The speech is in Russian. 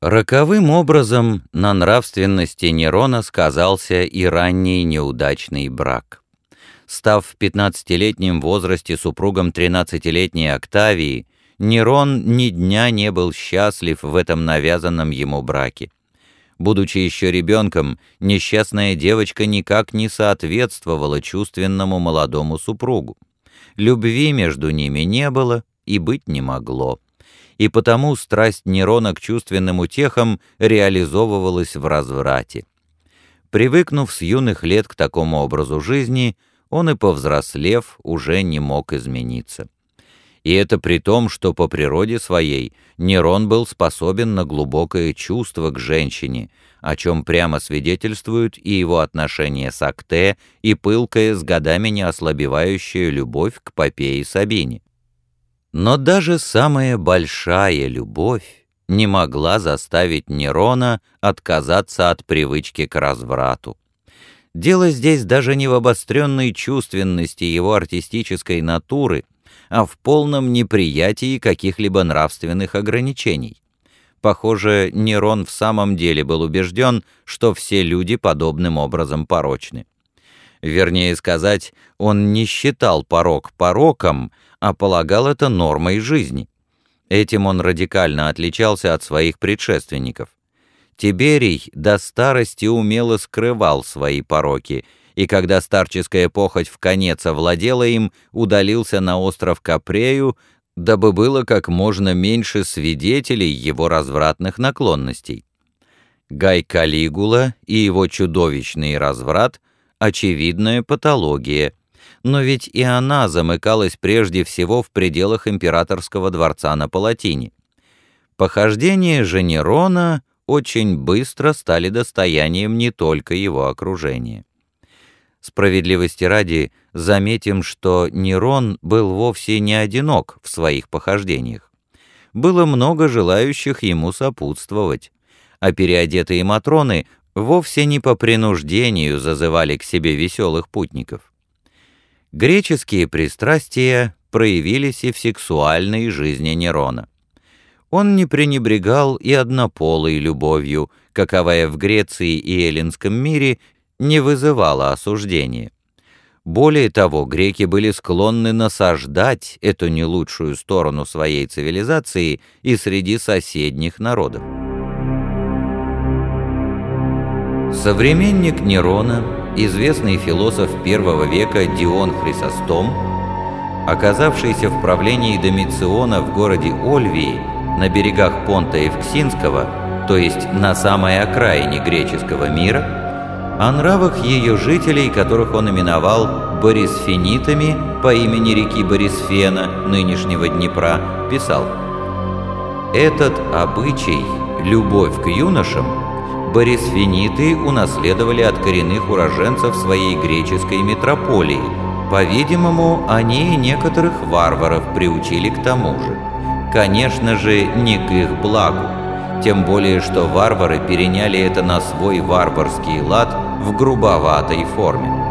Роковым образом на нравственности Нерона сказался и ранний неудачный брак. Став в 15-летнем возрасте супругом 13-летней Октавии, Нерон ни дня не был счастлив в этом навязанном ему браке. Будучи еще ребенком, несчастная девочка никак не соответствовала чувственному молодому супругу. Любви между ними не было и быть не могло и потому страсть Нерона к чувственным утехам реализовывалась в разврате. Привыкнув с юных лет к такому образу жизни, он и повзрослев уже не мог измениться. И это при том, что по природе своей Нерон был способен на глубокое чувство к женщине, о чем прямо свидетельствуют и его отношения с Акте, и пылкая с годами не ослабевающая любовь к Попее Сабине. Но даже самая большая любовь не могла заставить Нерона отказаться от привычки к разврату. Дело здесь даже не в обостренной чувственности его артистической натуры, а в полном неприятии каких-либо нравственных ограничений. Похоже, Нерон в самом деле был убежден, что все люди подобным образом порочны. Вернее сказать, он не считал порок пороком, а полагал это нормой жизни. Этим он радикально отличался от своих предшественников. Тиберий до старости умело скрывал свои пороки, и когда старческая похоть в конец овладела им, удалился на остров Капрею, дабы было как можно меньше свидетелей его развратных наклонностей. Гай Калигула и его чудовищный разврат — очевидная патология — но ведь и она замыкалась прежде всего в пределах императорского дворца на Палатине. Похождения же Нерона очень быстро стали достоянием не только его окружения. Справедливости ради, заметим, что Нерон был вовсе не одинок в своих похождениях. Было много желающих ему сопутствовать, а переодетые Матроны вовсе не по принуждению зазывали к себе веселых путников. Греческие пристрастия проявились и в сексуальной жизни Нерона. Он не пренебрегал и однополой любовью, каковая в Греции и эллинском мире не вызывала осуждения. Более того, греки были склонны насаждать эту не лучшую сторону своей цивилизации и среди соседних народов. Современник Нерона известный философ первого века Дион Хрисостом, оказавшийся в правлении Домициона в городе Ольвии на берегах Понта Евксинского, то есть на самой окраине греческого мира, о нравах ее жителей, которых он именовал борисфенитами по имени реки Борисфена, нынешнего Днепра, писал «Этот обычай, любовь к юношам, борисфениты унаследовали от коренных уроженцев своей греческой метрополии. По-видимому, они некоторых варваров приучили к тому же. Конечно же, не к их благу. Тем более, что варвары переняли это на свой варварский лад в грубоватой форме.